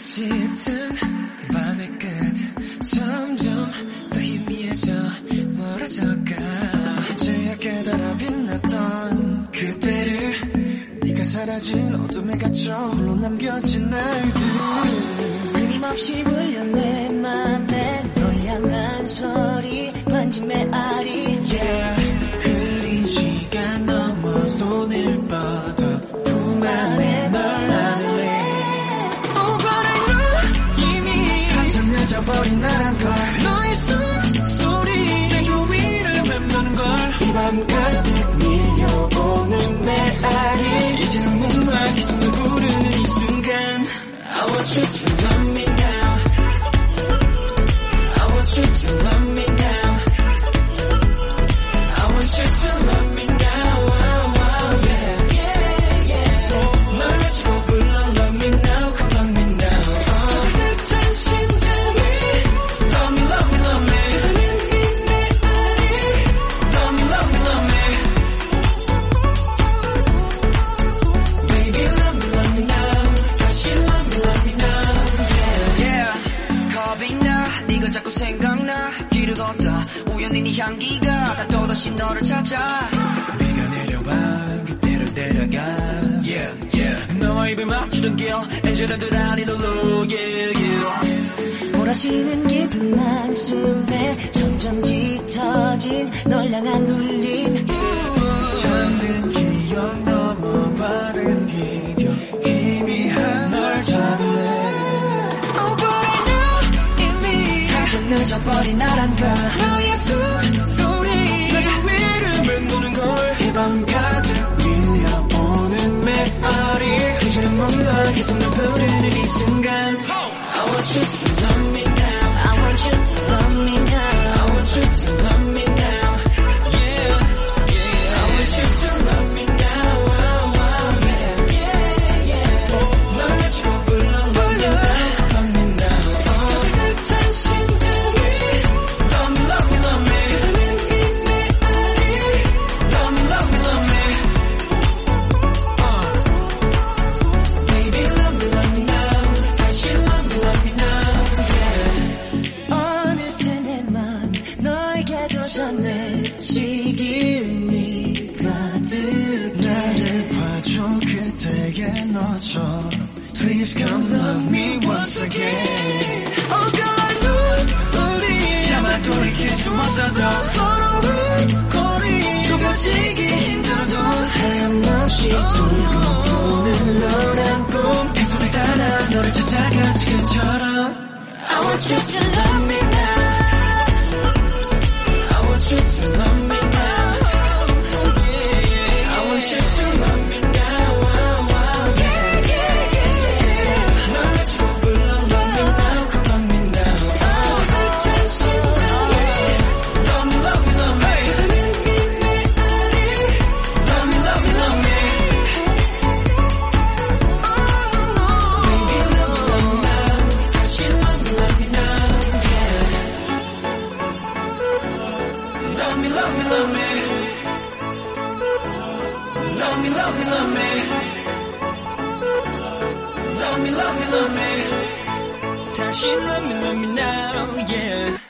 짙은 밤의 끝 점점 더 희미해져 멀어져가 이제야 깨달아 빛났던 그때를 네가 사라진 어둠에 갇혀 홀로 남겨진 날들. 끊임없이 울 한참 늦어버린 나란 걸. 너의 숨소리 내 주위를 맴도는 걸이 밤 가득 네가 자꾸 생각나. 길을 걷다. 우연히 네 향기가 나 또다시 너를 찾아. 네가 내려와. 그때를 데려가. Yeah yeah. 너와 입을 맞추던 길 엔젤라들 아니도 look yeah yeah 몰아치는 깊은 한숨에 점점 짙어진 널 향한 울림. 잠든 기억 넘어 바른 기 늦어버린 나란 걸. 너의 숨소리. 내 주위를 맴도는 걸. 이밤 가득 밀려오는 메아리. 이제는 뭔가 계속 날 부르는 이 순간. I want you to love me Please come love me once again Oh girl I know 우리 차마 돌이킬 수 없어져 서로의 거리 좁혀지기 힘들어도 하염없이 돌고 도는 너란 꿈 그 소리 따라 너를 찾아가 지금처럼 I want you to love me to Love me love me love me. Love me love me love me. Love me love me love me love me now